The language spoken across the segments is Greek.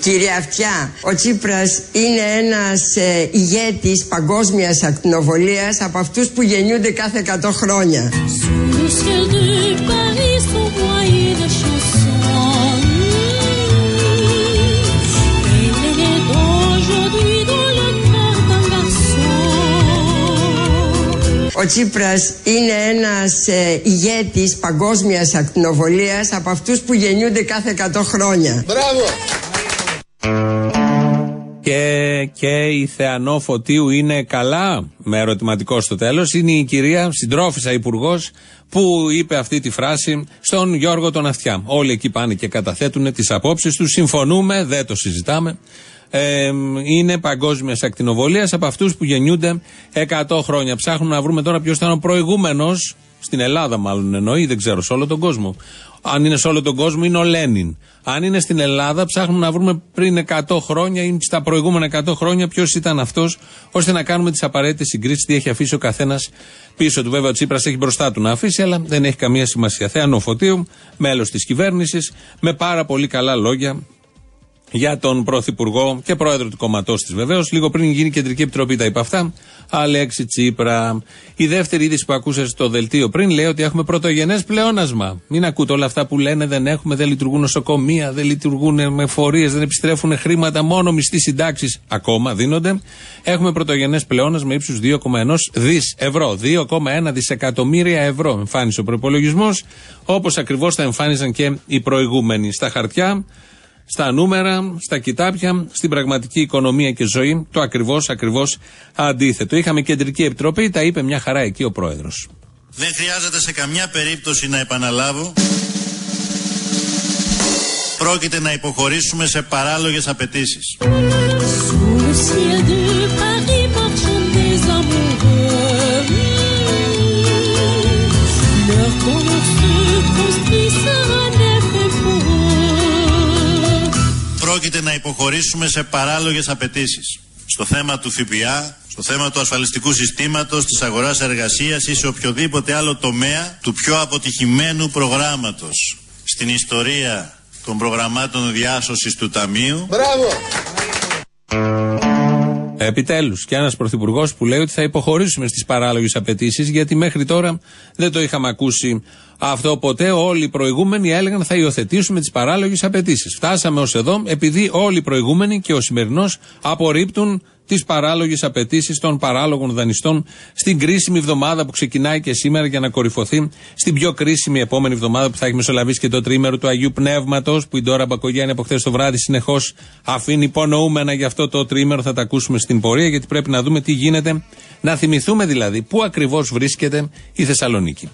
Ε, κύριε Αυτιά, ο Τσίπρας είναι ένας ε, ηγέτης παγκόσμιας ακτινοβολίας από αυτούς που γεννιούνται κάθε 100 χρόνια. Ο Τσίπρας είναι ένας ε, ηγέτης παγκόσμιας ακτινοβολίας από αυτούς που γεννιούνται κάθε 100 χρόνια. Μπράβο! Και, και η Θεανό Φωτίου είναι καλά, με ερωτηματικό στο τέλος, είναι η κυρία συντρόφισσα υπουργός που είπε αυτή τη φράση στον Γιώργο τον Αυτιά. Όλοι εκεί πάνε και καταθέτουν τις απόψεις τους, συμφωνούμε, δεν το συζητάμε ε, είναι παγκόσμιας ακτινοβολίας από αυτούς που γεννιούνται 100 χρόνια. Ψάχνουμε να βρούμε τώρα ποιος ήταν ο προηγούμενος, στην Ελλάδα μάλλον εννοεί, δεν ξέρω, σε όλο τον κόσμο. Αν είναι σε όλο τον κόσμο, είναι ο Λένιν. Αν είναι στην Ελλάδα, ψάχνουμε να βρούμε πριν 100 χρόνια ή στα προηγούμενα 100 χρόνια ποιος ήταν αυτός, ώστε να κάνουμε τις απαραίτητες συγκρίσεις, τι έχει αφήσει ο καθένας πίσω του. Βέβαια, ο Τσίπρας έχει μπροστά του να αφήσει, αλλά δεν έχει καμία σημασία. Θέανο Φωτίου, μέλος της κυβέρνησης, με πάρα πολύ καλά λόγια για τον Πρωθυπουργό και πρόεδρο του κόμματό της βεβαίως. Λίγο πριν γίνει η Κεντρική Επιτροπή τα είπε αυτά. Αλέξη Τσίπρα. Η δεύτερη είδηση που ακούσατε στο δελτίο πριν λέει ότι έχουμε πρωτογενές πλεόνασμα. Μην ακούτε όλα αυτά που λένε δεν έχουμε, δεν λειτουργούν νοσοκομεία, δεν λειτουργούν με φορείες, δεν επιστρέφουν χρήματα, μόνο μισθοί συντάξεις ακόμα δίνονται. Έχουμε πρωτογενές πλεόνασμα ύψους 2,1 δις ευρώ. 2,1 δισεκατομμύρια ευρώ εμφάνισε ο προπολογισμό, όπως ακριβώς θα εμφάνιζαν και οι προηγούμενοι. Στα χαρτιά στα νούμερα, στα κοιτάπια, στην πραγματική οικονομία και ζωή, το ακριβώς, ακριβώς αντίθετο. Είχαμε κεντρική επιτροπή, τα είπε μια χαρά εκεί ο πρόεδρος. Δεν χρειάζεται σε καμιά περίπτωση να επαναλάβω. Πρόκειται να υποχωρήσουμε σε παράλογες απαιτήσεις. Πρόκειται να υποχωρήσουμε σε παράλογες απαιτήσεις. Στο θέμα του ΦΠΑ, στο θέμα του ασφαλιστικού συστήματος, της αγοράς εργασίας ή σε οποιοδήποτε άλλο τομέα του πιο αποτυχημένου προγράμματος στην ιστορία των προγραμμάτων διάσωσης του Ταμείου. Μπράβο! Επιτέλους, και ένας πρωθυπουργός που λέει ότι θα υποχωρήσουμε στις παράλογες απαιτήσεις, γιατί μέχρι τώρα δεν το είχαμε ακούσει αυτό ποτέ. Όλοι οι προηγούμενοι έλεγαν θα υιοθετήσουμε τις παράλογες απαιτήσεις. Φτάσαμε ως εδώ, επειδή όλοι οι προηγούμενοι και ο σημερινός απορρίπτουν τις παράλογες απαιτήσεις των παράλογων δανειστών στην κρίσιμη εβδομάδα που ξεκινάει και σήμερα για να κορυφωθεί στην πιο κρίσιμη επόμενη εβδομάδα που θα έχει μεσολαβήσει και το τρίμερο του Αγίου Πνεύματος, που η Ντόρα Μπακογιάννη από χθες το βράδυ συνεχώς αφήνει υπονοούμενα για αυτό το τρίμερο. Θα τα ακούσουμε στην πορεία, γιατί πρέπει να δούμε τι γίνεται. Να θυμηθούμε δηλαδή πού ακριβώς βρίσκεται η Θεσσαλονίκη.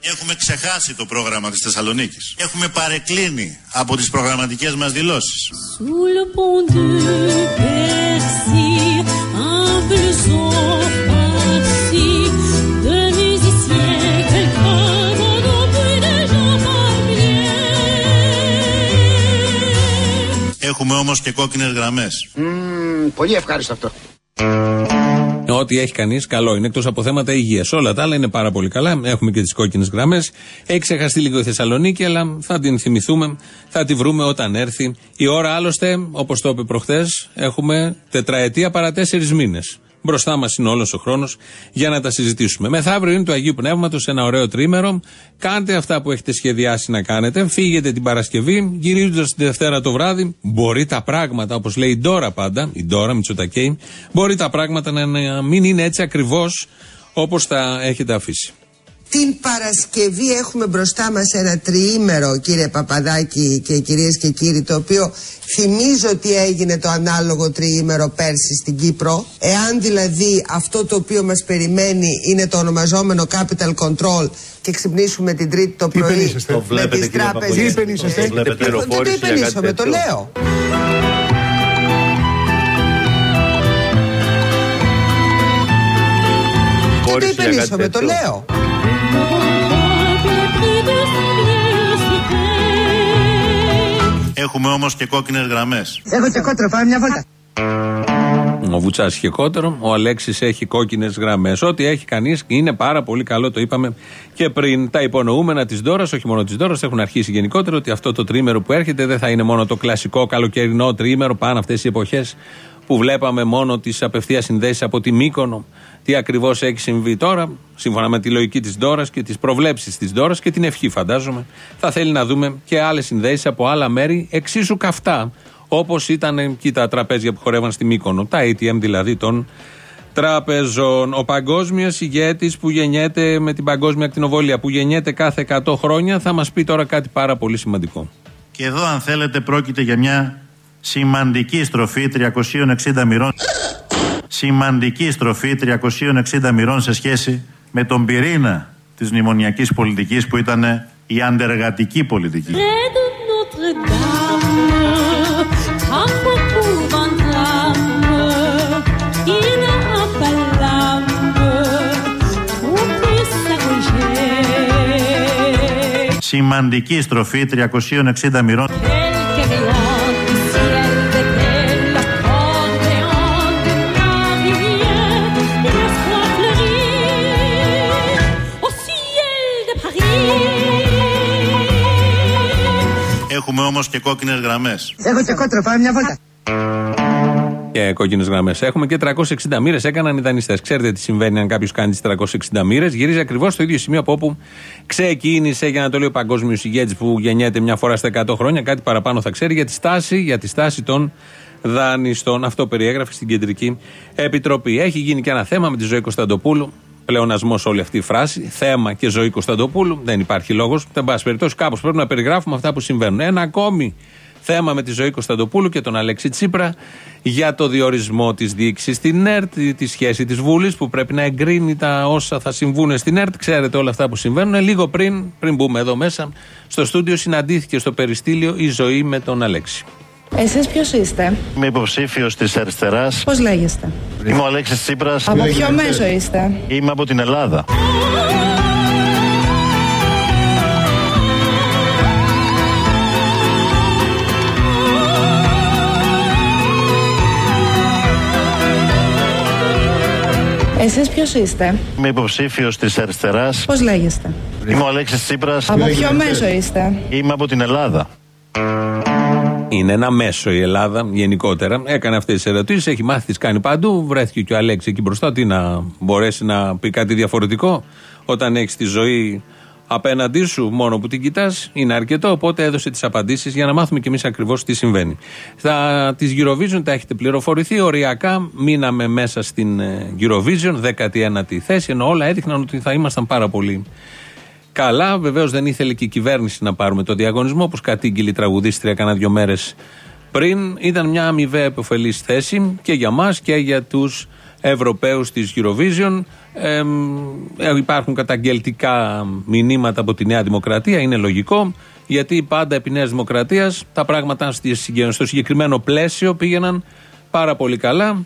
Έχουμε ξεχάσει το πρόγραμμα της Θεσσαλονίκης. Έχουμε παρεκκλίνει από τις προγραμματικές μας δηλώσεις. Έχουμε όμως και κόκκινες γραμμές. Mm, πολύ ευχάριστο αυτό. Ό,τι έχει κανείς, καλό είναι. Εκτός από θέματα υγείας. Όλα τα άλλα είναι πάρα πολύ καλά. Έχουμε και τις κόκκινες γραμμές. Έχει ξεχαστεί λίγο η Θεσσαλονίκη, αλλά θα την θυμηθούμε. Θα τη βρούμε όταν έρθει η ώρα. Άλλωστε, όπως το είπε προχθές, έχουμε τετραετία παρά τέσσερις μήνες. Μπροστά μας είναι όλος ο χρόνος για να τα συζητήσουμε. Μεθαύριο είναι του Αγίου Πνεύματος, ένα ωραίο τρίμερο. Κάντε αυτά που έχετε σχεδιάσει να κάνετε. Φύγετε την Παρασκευή, γυρίζοντας τη Δευτέρα το βράδυ. Μπορεί τα πράγματα, όπως λέει η Ντόρα πάντα, η Ντόρα Μητσοτακέη, μπορεί τα πράγματα να μην είναι έτσι ακριβώς όπως τα έχετε αφήσει. Την Παρασκευή έχουμε μπροστά μας ένα τριήμερο κύριε Παπαδάκη και κυρίες και κύριοι το οποίο θυμίζω ότι έγινε το ανάλογο τριήμερο πέρσι στην Κύπρο. Εάν δηλαδή αυτό το οποίο μας περιμένει είναι το ονομαζόμενο capital control και ξυπνήσουμε την τρίτη το πρωί με τις τράπεζες. Τι υπενήσεστε. Δεν το υπενήσαμε, το λέω. Δεν το υπενήσαμε, το λέω Έχουμε όμως και κόκκινες γραμμές. Έχω και κότρο, πάμε μια βόλτα. Ο Βουτσάς είχε κότερο, ο Αλέξης έχει κόκκινες γραμμές. Ό,τι έχει κανείς είναι πάρα πολύ καλό, το είπαμε και πριν. Τα υπονοούμενα της Δώρας, όχι μόνο της Δώρας, έχουν αρχίσει γενικότερα ότι αυτό το τρίμερο που έρχεται δεν θα είναι μόνο το κλασικό καλοκαιρινό τρίμερο, πάνω αυτές οι εποχές που βλέπαμε μόνο τις απευθείας συνδέσεις από τη Μύκονο. Τι ακριβώς έχει συμβεί τώρα, σύμφωνα με τη λογική της Δώρα και τις προβλέψεις της Δώρα και την ευχή, φαντάζομαι. Θα θέλει να δούμε και άλλες συνδέσεις από άλλα μέρη εξίσου καυτά. Όπως ήταν και τα τραπέζια που χορεύαν στη Μύκονο. Τα ATM δηλαδή των τραπεζών. Ο παγκόσμιος ηγέτης που γεννιέται με την παγκόσμια ακτινοβολία, που γεννιέται κάθε 100 χρόνια, θα μας πει τώρα κάτι πάρα πολύ σημαντικό. Και εδώ, αν θέλετε, πρόκειται για μια σημαντική στροφή 360 μοιρών. Σημαντική στροφή 360 μοιρών σε σχέση με τον πυρήνα της μνημονιακής πολιτικής που ήταν η αντεργατική πολιτική. Σημαντική στροφή 360 μοιρών. Έχουμε όμως και κόκκινες γραμμές. Έχω και κότρο, πάμε μια βόλτα. Και κόκκινες γραμμές. Έχουμε και 360 μοίρες. Έκαναν οι δανειστές. Ξέρετε τι συμβαίνει αν κάποιος κάνει τις 360 μοίρες. Γυρίζει ακριβώς στο ίδιο σημείο από όπου ξεκίνησε, για να το λέει ο παγκόσμιος ηγέτης που γεννιέται μια φορά στα 100 χρόνια. Κάτι παραπάνω θα ξέρει για τη στάση, για τη στάση των δανειστών. Αυτό περιέγραφε στην Κεντρική Επιτροπή. Έχει γίνει και ένα θέμα με τη ζωή Κωνσταντοπούλου πλεονασμός όλη αυτή η φράση. Θέμα και ζωή Κωνσταντοπούλου. Δεν υπάρχει λόγος. Δεν πάση περιπτώσει, κάπως πρέπει να περιγράφουμε αυτά που συμβαίνουν. Ένα ακόμη θέμα με τη ζωή Κωνσταντοπούλου και τον Αλέξη Τσίπρα για το διορισμό της διοίκησης στην ΕΡΤ, τη σχέση της Βούλη που πρέπει να εγκρίνει τα όσα θα συμβούν στην ΕΡΤ. Ξέρετε όλα αυτά που συμβαίνουν. Λίγο πριν, πριν μπούμε εδώ μέσα, στο στούντιο συναντήθηκε στο περιστήλιο η ζωή με τον Αλέξη. Εσείς ποιος είστε; Είμαι υποψήφιος της αριστεράς. Πώς λέγεστε; Είμαι ο Αλέξης Τσίπρας. Από ποιο μέσο είστε; Είμαι από την Ελλάδα. Εσείς ποιος είστε; Είμαι υποψήφιος της αριστεράς. Πώς λέγεστε; Είμαι ο Αλέξης Τσίπρας. Από ποιο μέσο είστε; Είμαι από την Ελλάδα. Είναι ένα μέσο η Ελλάδα γενικότερα. Έκανε αυτές τις ερωτήσεις, έχει μάθει, τις κάνει παντού. Βρέθηκε και ο Αλέξη εκεί μπροστά. Τι να μπορέσει να πει κάτι διαφορετικό όταν έχεις τη ζωή απέναντί σου, μόνο που την κοιτάς, είναι αρκετό. Οπότε έδωσε τις απαντήσεις για να μάθουμε κι εμείς ακριβώς τι συμβαίνει. Θα τις Eurovision τα έχετε πληροφορηθεί. Οριακά μείναμε μέσα στην ε, Eurovision, 19η θέση, ενώ όλα έδειχναν ότι θα ήμασταν πάρα πολύ καλά. Βεβαίως δεν ήθελε και η κυβέρνηση να πάρουμε το διαγωνισμό, όπως κατήγγειλε η τραγουδίστρια κάνα δύο μέρες πριν. Ήταν μια αμοιβαία επωφελής θέση και για μας και για τους Ευρωπαίους της Eurovision. Ε, υπάρχουν καταγγελτικά μηνύματα από τη Νέα Δημοκρατία, είναι λογικό, γιατί πάντα επί Νέας Δημοκρατίας τα πράγματα στο συγκεκριμένο πλαίσιο πήγαιναν πάρα πολύ καλά.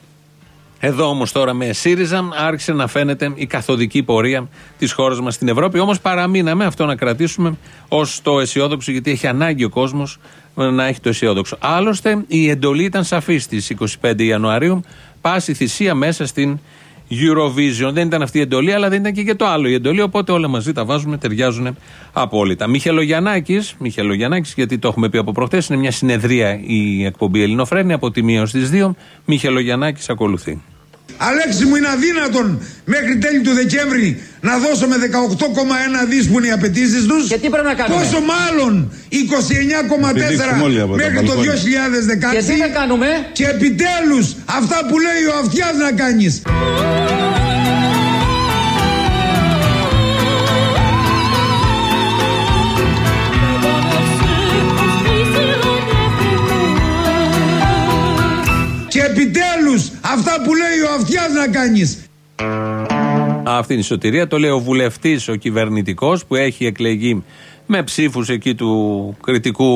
Εδώ όμως τώρα με ΣΥΡΙΖΑ άρχισε να φαίνεται η καθοδική πορεία της χώρας μας στην Ευρώπη. Όμως παραμείναμε αυτό να κρατήσουμε ως το αισιόδοξο, γιατί έχει ανάγκη ο κόσμος να έχει το αισιόδοξο. Άλλωστε, η εντολή ήταν σαφής στις 25 Ιανουαρίου. Πάση θυσία μέσα στην Eurovision. Δεν ήταν αυτή η εντολή, αλλά δεν ήταν και, και το άλλο η εντολή. Οπότε όλα μαζί τα βάζουμε, ταιριάζουν απόλυτα. Μιχελογιανάκη, Μιχελογιανάκη, γιατί το έχουμε πει από προχθέ, είναι μια συνεδρία η εκπομπή Ελληνοφρένη από τη μία ως τις δύο. Μιχελογιανάκη ακολουθεί. Αλέξη μου είναι αδύνατον μέχρι τέλη του Δεκέμβρη να δώσουμε 18,1 δις που είναι οι απαιτήσεις τους. Και τι πρέπει να κάνουμε; Πόσο μάλλον 29,4 μέχρι το 2016. Και τι να κάνουμε; Και επιτέλους αυτά που λέει ο Αυτιάς να κάνεις. Επιτέλους αυτά που λέει ο Αυτιάς να κάνεις. Αυτή είναι η σωτηρία. Το λέει ο βουλευτής, ο κυβερνητικός, που έχει εκλεγεί με ψήφους εκεί του κριτικού.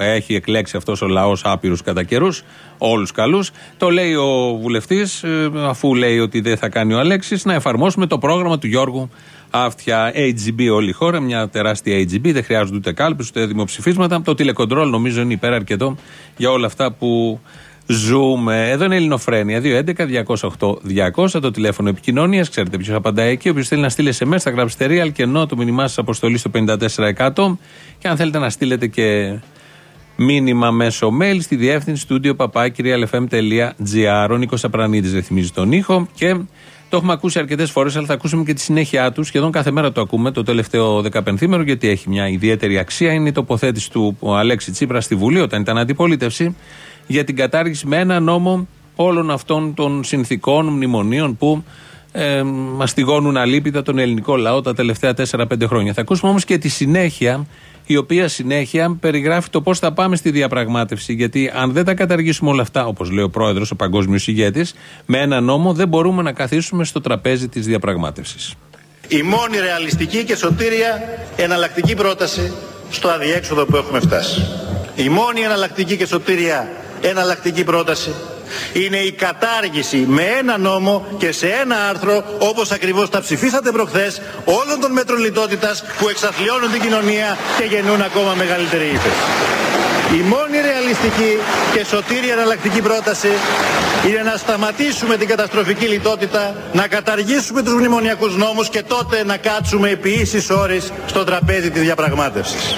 Έχει εκλέξει αυτός ο λαός άπειρους κατά καιρούς, όλους καλούς. Το λέει ο βουλευτής, αφού λέει ότι δεν θα κάνει ο Αλέξης, να εφαρμόσουμε το πρόγραμμα του Γιώργου Αυτιά. AGB όλη η χώρα, μια τεράστια AGB. Δεν χρειάζονται ούτε κάλπες ούτε δημοψηφίσματα. Το τηλεκοντρόλ νομίζω είναι υπέρα αρκετό για όλα αυτά που Ζούμε. Εδώ είναι η Ελληνοφρένεια. 211-208-200 το τηλέφωνο επικοινωνίας. Ξέρετε ποιος απαντάει εκεί. Όποιος θέλει να στείλει SMS θα γράψετε real και ενώ το μήνυμά σας αποστολή στο 54%. Και αν θέλετε να στείλετε και μήνυμα μέσω mail στη διεύθυνση του papakirialfm.gr. Ο Νίκος Απρανίδης ρυθμίζει τον ήχο και το έχουμε ακούσει αρκετές φορές, αλλά θα ακούσουμε και τη συνέχεια του. Σχεδόν κάθε μέρα το ακούμε το τελευταίο 15 μέρο, γιατί έχει μια ιδιαίτερη αξία. Είναι η τοποθέτηση του Αλέξη Τσίπρα στη Βουλή, όταν ήταν αντιπολίτευση, για την κατάργηση με ένα νόμο όλων αυτών των συνθήκων, μνημονίων που ε, μαστιγώνουν αλήπητα τον ελληνικό λαό τα τελευταία 4-5 χρόνια. Θα ακούσουμε όμως και τη συνέχεια η οποία συνέχεια περιγράφει το πώς θα πάμε στη διαπραγμάτευση. Γιατί αν δεν τα καταργήσουμε όλα αυτά, όπως λέει ο πρόεδρος, ο παγκόσμιος ηγέτης, με ένα νόμο δεν μπορούμε να καθίσουμε στο τραπέζι της διαπραγμάτευσης. Η μόνη ρεαλιστική και σωτήρια εναλλακτική πρόταση στο αδιέξοδο που έχουμε φτάσει. Η μόνη εναλλακτική και σωτήρια εναλλακτική πρόταση είναι η κατάργηση με ένα νόμο και σε ένα άρθρο όπως ακριβώς τα ψηφίσατε προχθές όλων των μέτρων λιτότητας που εξαθλιώνουν την κοινωνία και γεννούν ακόμα μεγαλύτερη ύφεση. Η μόνη ρεαλιστική και σωτήρια εναλλακτική πρόταση είναι να σταματήσουμε την καταστροφική λιτότητα, να καταργήσουμε τους μνημονιακούς νόμους και τότε να κάτσουμε επί ίσης ώρες στο τραπέζι της διαπραγμάτευσης.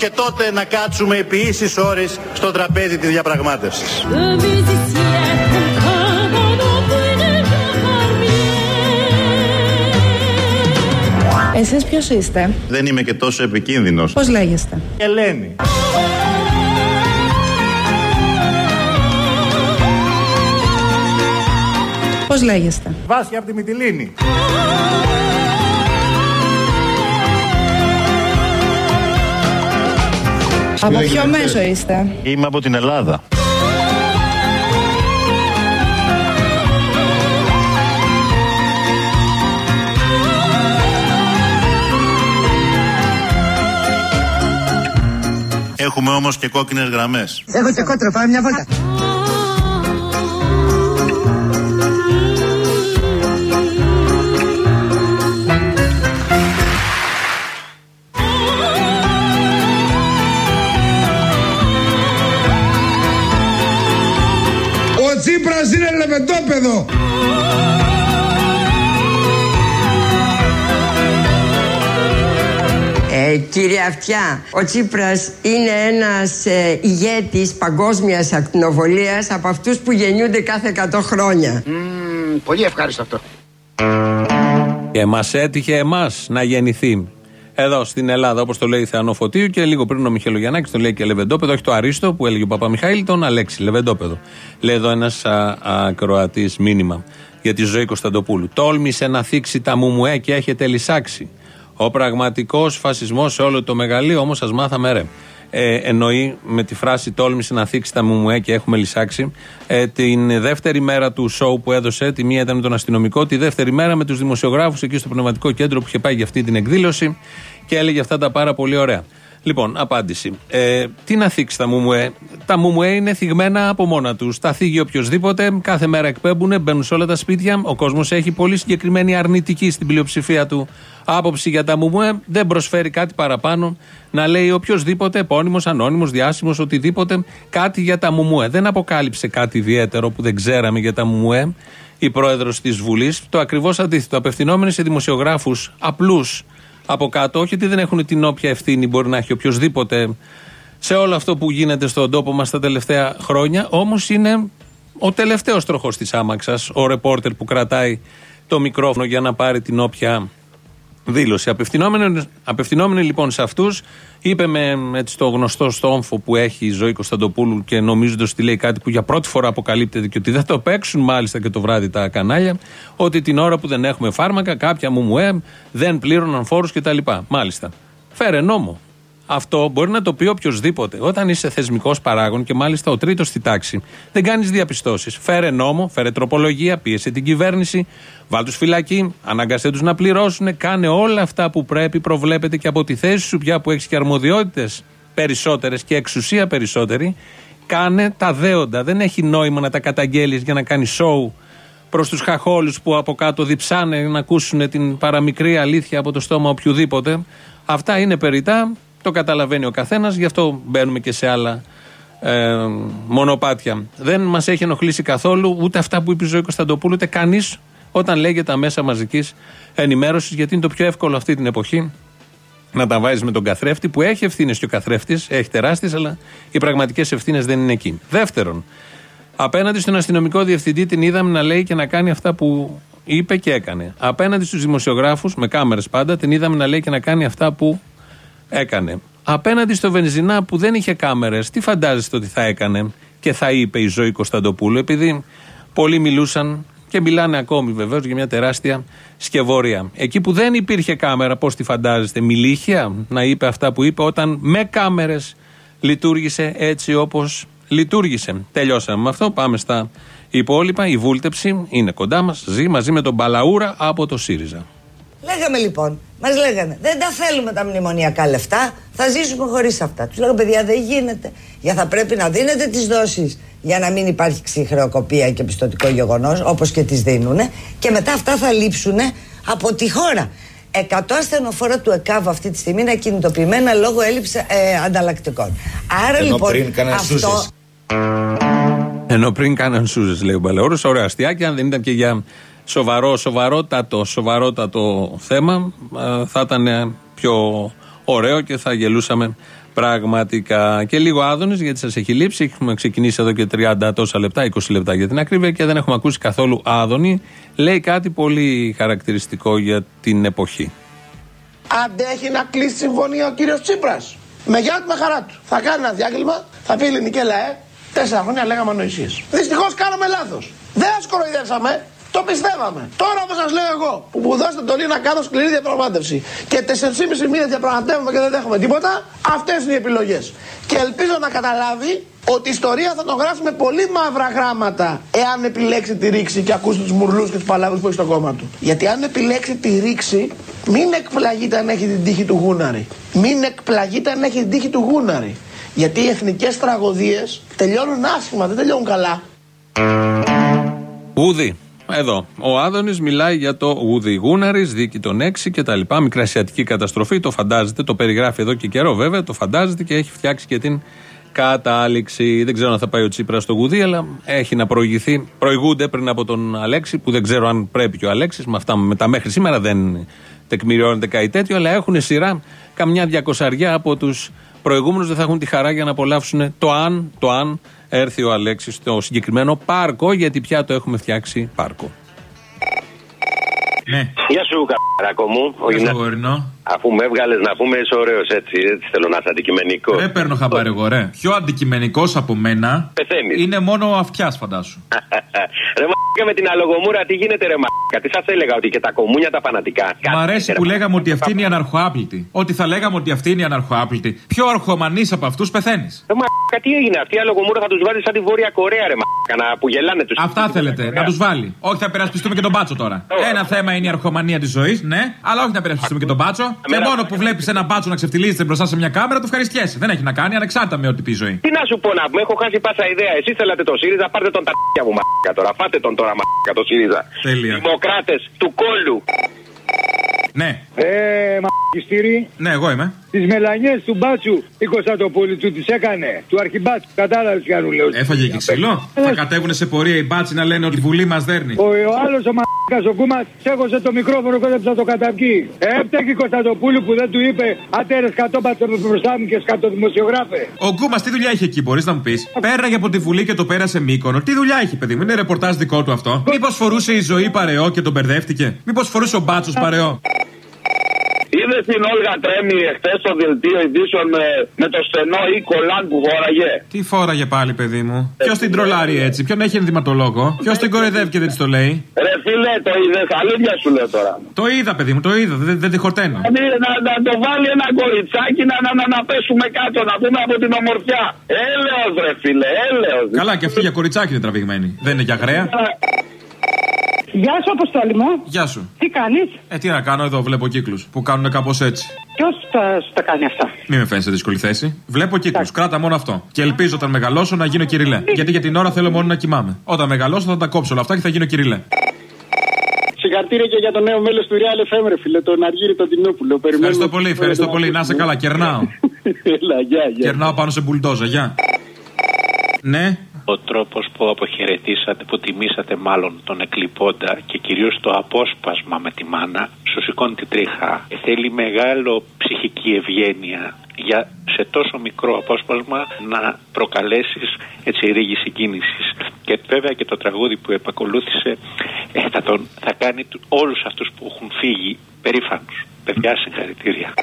Και τότε να κάτσουμε επί ίσης ώρες στο τραπέζι της διαπραγμάτευσης. Εσείς ποιος είστε; Δεν είμαι και τόσο επικίνδυνος. Πώς λέγεστε; Ελένη. Πώς λέγεστε; Βάσια από τη Μυτιλίνη. Από ποιο μέσο είστε; Είμαι από την Ελλάδα. Έχουμε όμως και κόκκινες γραμμές. Έχω και κότρο, πάμε μια βόλτα. Τσίπρας είναι λεβεντόπεδο. Ε, κύριε Αυτιά, ο Τσίπρας είναι ένας ε, ηγέτης παγκόσμιας ακτινοβολίας από αυτούς που γεννιούνται κάθε 100 χρόνια. Μμμ, πολύ ευχάριστο αυτό. Και μα έτυχε εμάς να γεννηθεί. Εδώ στην Ελλάδα, όπως το λέει Θεανό Φωτίου και λίγο πριν ο Μιχαηλογιαννάκη το λέει και Λεβεντόπεδο, όχι το Αρίστο που έλεγε ο Παπαμιχαήλ, τον Αλέξη Λεβεντόπεδο. Λέει εδώ ένας ακροατής μήνυμα για τη ζωή Κωνσταντοπούλου. Τόλμησε να θίξει τα μουμουέ και έχετε λυσάξει. Ο πραγματικός φασισμός σε όλο το μεγαλείο όμως σας μάθαμε ρε. Ε, εννοεί με τη φράση τόλμησε να θίξεις τα μουμουέ και έχουμε λυσάξει ε, την δεύτερη μέρα του σοου που έδωσε, τη μία ήταν με τον αστυνομικό, τη δεύτερη μέρα με τους δημοσιογράφους εκεί στο πνευματικό κέντρο που είχε πάει για αυτή την εκδήλωση και έλεγε αυτά τα πάρα πολύ ωραία. Λοιπόν, απάντηση. Ε, τι να θίξει τα μουμουέ; Τα μουμουέ είναι θυγμένα από μόνα τους. Τα θίγει οποιοδήποτε. Κάθε μέρα εκπέμπουν, μπαίνουν σε όλα τα σπίτια. Ο κόσμος έχει πολύ συγκεκριμένη αρνητική στην πλειοψηφία του άποψη για τα μουμουέ. Δεν προσφέρει κάτι παραπάνω να λέει οποιοδήποτε, επώνυμος, ανώνυμος, διάσημος, οτιδήποτε, κάτι για τα μουμουέ. Δεν αποκάλυψε κάτι ιδιαίτερο που δεν ξέραμε για τα μουμουέ η πρόεδρος της Βουλής. Το ακριβώς αντίθετο. Απευθυνόμενοι σε δημοσιογράφους απλούς από κάτω. Όχι ότι δεν έχουν την όποια ευθύνη μπορεί να έχει οποιοδήποτε σε όλο αυτό που γίνεται στον τόπο μας τα τελευταία χρόνια. Όμως είναι ο τελευταίος τροχός της άμαξας, ο ρεπόρτερ που κρατάει το μικρόφωνο για να πάρει την όποια δήλωση. Απευθυνόμενοι, απευθυνόμενοι λοιπόν σε αυτούς, είπε με έτσι, το γνωστό στόμφο που έχει η ζωή Κωνσταντοπούλου και νομίζοντας ότι λέει κάτι που για πρώτη φορά αποκαλύπτεται και ότι δεν το παίξουν μάλιστα και το βράδυ τα κανάλια, ότι την ώρα που δεν έχουμε φάρμακα, κάποια μου μου δεν πλήρωναν φόρους κτλ. Μάλιστα. Φέρε νόμο. Αυτό μπορεί να το πει οποιοδήποτε. Όταν είσαι θεσμικός παράγον και μάλιστα ο τρίτος στη τάξη, δεν κάνεις διαπιστώσεις. Φέρε νόμο, φέρε τροπολογία, πίεσε την κυβέρνηση, βάλ τους φυλακή, αναγκαστέ τους να πληρώσουν, κάνε όλα αυτά που πρέπει, προβλέπεται και από τη θέση σου πια που έχεις και αρμοδιότητες περισσότερες και εξουσία περισσότερη. Κάνε τα δέοντα. Δεν έχει νόημα να τα καταγγέλεις για να κάνεις σοου προς τους χαχόλους που από κάτω διψάνε να ακούσουν την παραμικρή αλήθεια από το στόμα οποιοδήποτε. Αυτά είναι περιτά, το καταλαβαίνει ο καθένας, γι' αυτό μπαίνουμε και σε άλλα ε, μονοπάτια. Δεν μας έχει ενοχλήσει καθόλου ούτε αυτά που είπε η Ζωή Κωνσταντοπούλου, ούτε κανείς όταν λέγεται τα μέσα μαζικής ενημέρωσης, γιατί είναι το πιο εύκολο αυτή την εποχή να τα βάζεις με τον καθρέφτη, που έχει ευθύνες και ο καθρέφτης, έχει τεράστιες, αλλά οι πραγματικές ευθύνες δεν είναι εκεί. Δεύτερον, απέναντι στον αστυνομικό διευθυντή την είδαμε να λέει και να κάνει αυτά που είπε και έκανε. Απέναντι στους δημοσιογράφους, με κάμερες πάντα, την είδαμε να λέει και να κάνει αυτά που έκανε. Απέναντι στο Βενζινά που δεν είχε κάμερες, τι φαντάζεστε ότι θα έκανε και θα είπε η Ζωή Κωνσταντοπούλου, επειδή πολλοί μιλούσαν και μιλάνε ακόμη βεβαίως για μια τεράστια σκευωρία. Εκεί που δεν υπήρχε κάμερα, πώς τη φαντάζεστε, μιλήχια να είπε αυτά που είπε όταν με κάμερες λειτουργήσε έτσι όπως λειτουργήσε. Τελειώσαμε με αυτό. Πάμε στα υπόλοιπα. Η βούλτεψη είναι κοντά μας. Ζει μαζί με τον Μπαλαούρα από το ΣΥΡΙΖΑ. Λέγαμε λοιπόν, μας λέγανε, δεν τα θέλουμε τα μνημονιακά λεφτά, θα ζήσουμε χωρίς αυτά. Τους λέγαμε, παιδιά, δεν γίνεται. Για θα πρέπει να δίνετε τις δόσεις για να μην υπάρχει ξυχρεοκοπία και πιστοτικό γεγονός, όπως και τις δίνουν, και μετά αυτά θα λείψουν από τη χώρα. 100 ασθενοφόρα του ΕΚΑΒ αυτή τη στιγμή είναι κινητοποιημένα λόγω έλλειψη ε, ανταλλακτικών. Άρα Ενώ λοιπόν. πριν κάναν αυτό... σούζες. Ενώ πριν κάναν σούζες, λέει ο Μπαλαιόρος, ωραία αστιάκια, αν δεν ήταν και για σοβαρό, σοβαρότατο, σοβαρότατο θέμα, α, θα ήταν πιο ωραίο και θα γελούσαμε πραγματικά. Και λίγο άδωνη, γιατί σας έχει λείψει. Έχουμε ξεκινήσει εδώ και 30 τόσα λεπτά, 20 λεπτά για την ακρίβεια και δεν έχουμε ακούσει καθόλου άδωνη. Λέει κάτι πολύ χαρακτηριστικό για την εποχή. Αντέχει να κλείσει συμφωνία ο κύριος Τσίπρας. Με γεια του, με χαρά του. Θα κάνει ένα διάγγελμα, θα πει ελληνική ΛΑΕ. Τέσσερα χρόνια λέγαμε ανοησίες. Δυστυχώς κάναμε λάθος. Δεν σα κοροϊδεύσαμε, το πιστεύαμε. Τώρα όπως σας λέω εγώ, που μου δώσετε τον να κάνω σκληρή διαπραγμάτευση και 4,5 μήνες διαπραγματεύουμε και δεν έχουμε τίποτα, αυτές είναι οι επιλογές. Και ελπίζω να καταλάβει ότι η ιστορία θα τον γράψει με πολύ μαύρα γράμματα εάν επιλέξει τη ρήξη και ακούσει τους μουρλούς και τους παλάβους που έχει στο κόμμα του. Γιατί αν επιλέξει τη ρήξη, μην εκπλαγείτε αν έχει την τύχη του γούναρη. Μην εκπλαγείτε αν έχει την τύχη του γούναρη. Γιατί οι εθνικές τραγωδίες τελειώνουν άσχημα, δεν τελειώνουν καλά. Ούδη. Εδώ. Ο Άδωνης μιλάει για το Ούδη Γούναρη, δίκη των 6 κτλ. Μικρασιατική καταστροφή. Το φαντάζεται, το περιγράφει εδώ και καιρό βέβαια. Το φαντάζεται και έχει φτιάξει και την κατάληξη. Δεν ξέρω αν θα πάει ο Τσίπρας στο Γουδί, αλλά έχει να προηγηθεί. Προηγούνται πριν από τον Αλέξη, που δεν ξέρω αν πρέπει και ο Αλέξης. Με αυτά με τα μέχρι σήμερα δεν τεκμηριώνεται κάτι τέτοιο, αλλά έχουν σειρά καμιά διακοσαριά από τους προηγούμενους. Δεν θα έχουν τη χαρά για να απολαύσουν το αν, το αν έρθει ο Αλέξης στο συγκεκριμένο πάρκο, γιατί πια το έχουμε φτιάξει πάρκο. Ναι. Γεια σου, καράκο μου. Ο Γεια Αφού με έβγαλες να πούμε, είσαι ωραίος έτσι, έτσι. Θέλω να είσαι αντικειμενικός. Δεν παίρνω χαμπάρι εγώ, ρε. Πιο αντικειμενικός από μένα Πεθαίνεις. είναι μόνο ο αυτιάς, φαντάσου. ρε μαλάκα με την αλογομούρα, τι γίνεται, ρε μαλάκα; Τι σας έλεγα, ότι και τα κομμούνια τα φανατικά. Μ' αρέσει που λέγαμε ότι αυτή είναι η αναρχοάπλητη. Ότι θα λέγαμε ότι αυτή είναι η αναρχοάπλητη. Πιο αρχομανής από αυτούς πεθαίνεις. Ρε μαλάκα, τι έγινε, αυτή η αλογομούρα θα τους βάλει σαν τη Βόρεια Κορέα, ρε μαλάκα, να που γελάνε τους. Αυτά θέλετε, να τους βάλει. Όχι, θα περασπιστούμε και τον μπάτσο τώρα. Ένα θέμα είναι η αρχομανία της ζωής, ναι, αλλά όχι να περασπιστούμε και τον μπάτσο. Και μόνο που βλέπεις ένα μπάτσο να ξεφτυλίζεται μπροστά σε μια κάμερα, το ευχαριστιέσαι. Δεν έχει να κάνει, ανεξάρτητα με ό,τι πει η ζωή. Τι να σου πω να πούμε, έχω χάσει πάσα ιδέα. Εσείς θέλατε το ΣΥΡΙΖΑ, πάρτε τον τα μου μαλάκα τώρα. Φάτε τον τώρα μαλάκα το ΣΥΡΙΖΑ. Τέλεια. Δημοκράτες του κόλου. Ναι. Ε, μαγιστήρι. Ναι, εγώ είμαι. Τις μελανιές του μπάτσου η Κωνσταντοπούλη του τις έκανε. Του αρχιμπάτσου. Κατάλαβες τι κάνουν, λέω. Έφαγε και ξύλο. Θα κατέβουν σε πορεία οι μπάτσοι να λένε ότι η Βουλή μας δέρνει. Ο, ο άλλος ο μαλάκα ο Κούμας σέγωσε το μικρόφωνο και δεν το καταπκεί. Έπτεκε η Κωνσταντοπούλη που δεν του είπε Ατέρε κατόπατο μπροστά μου και σκατοδημοσιογράφε. Ο Κούμας τι δουλειά είχε εκεί, μπορείς να μου πεις; Πέραγε από τη Βουλή και το πέρασε μήκονο. Τι δουλειά έχει, παιδί μου, είναι ρεπορτάζ δικό του αυτό. Μήπως φορούσε η ζωή παρεό και τον μπερδεύτηκε; Μήπως φορούσε ο μπάτσος παρεό; Είδε την Όλγα Τρέμι εχθές στο δελτίο ειδήσεων με, με το στενό ή κολάν που φόραγε. Τι φόραγε πάλι, παιδί μου; Ποιος την τρολάρει έτσι, ποιον έχει ενδυματολόγο, ποιος την κοροϊδεύει και δεν της το λέει; Ρε φίλε, το είδες, αλήθεια σου λέω τώρα. Το είδα, παιδί μου, το είδα, δεν, δεν τη χορταίνω. Δηλαδή να, να το βάλει ένα κοριτσάκι να, να, να, να πέσουμε κάτω, να δούμε από την ομορφιά. Έλεος ρε φίλε, έλεος. Καλά, και αυτή για κοριτσάκι είναι τραβηγμένη. Δεν είναι για γραία. Γεια σου, Αποστόλη μου. Γεια σου. Τι κάνει. Ε, τι να κάνω εδώ, βλέπω κύκλους που κάνουν κάπως έτσι. Ποιος σου τα κάνει αυτά; Μην με φαίνει σε δύσκολη θέση. Βλέπω κύκλους, κράτα μόνο αυτό. Και ελπίζω όταν μεγαλώσω να γίνω κυριλέ. Γιατί για την ώρα θέλω μόνο να κοιμάμαι. Όταν μεγαλώσω θα τα κόψω όλα αυτά και θα γίνω κυριλέ. Συγχαρητήρια και για το νέο μέλος του Real FM, ρε φίλε, τον Αργύρι τον Τινόπουλο. Ευχαριστώ πολύ, ευχαριστώ πολύ. Να είσαι καλά, κερνάω. Έλα, γεια, γεια. Κερνάω πάνω σε μπουλντόζα, γεια. Ναι. Ο τρόπος που αποχαιρετήσατε, που τιμήσατε μάλλον τον εκλειπώντα και κυρίως το απόσπασμα με τη μάνα, σου σηκώνει την τρίχα. Θέλει μεγάλο ψυχική ευγένεια για σε τόσο μικρό απόσπασμα να προκαλέσεις έτσι ρίγη συγκίνησης. Και βέβαια και το τραγούδι που επακολούθησε ε, θα, τον, θα κάνει του- όλους αυτούς που έχουν φύγει περήφανους. Παιδιά συγχαρητήρια.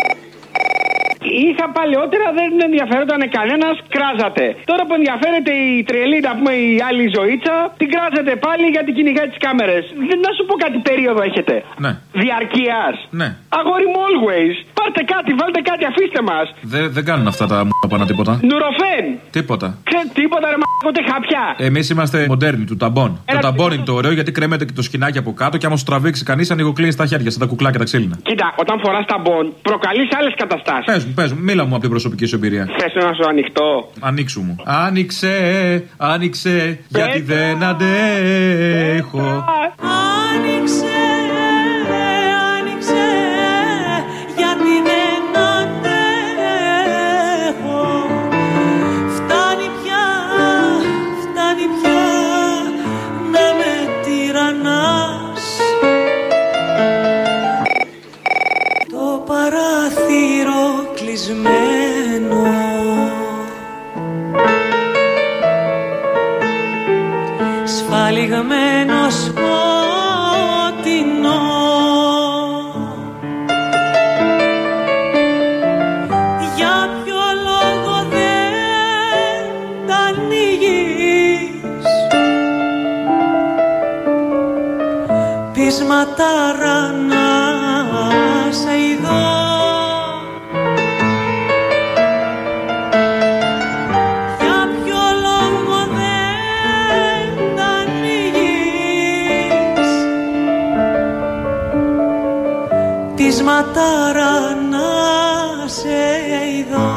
Είχα παλαιότερα, δεν ενδιαφέρονταν κανένας, κράζατε. Τώρα που ενδιαφέρεται η τρελή, να πούμε η άλλη ζωήτσα, την κράζετε πάλι γιατί κυνηγάει τις κάμερες. Να σου πω κάτι περίοδο έχετε. Ναι. Διαρκείας. Ναι. Αγόρι μου, always. Πάρτε κάτι, βάλτε κάτι, αφήστε μας. Δεν, δεν κάνουν αυτά τα μου πάνω τίποτα. Νουροφέν. Τίποτα. Ξέρετε τίποτα, ρε μ***, ούτε χαπιά. Εμείς είμαστε μοντέρνοι του ταμπών. Ένα το ταμπόν είναι το ωραίο γιατί κρέμεται και το σκινάκι από κάτω και άμα σου τραβήξει κανείς ανοιγοκλίνεις τα χέρια σαν τα κουκλάκια τα ξύλινα. Κοίτα, όταν φοράς τα μπον, προκαλείς άλλες καταστάσεις. Πες μου, πες μου, μίλα μου από την προσωπική σου εμπειρία. Θες να σου ανοιχτό. Ανοίξου μου. Άνοιξε, άνοιξε, γιατί δεν αντέχω. Άνοιξε, άνοιξε, Πεισματάρα να σε ειδώ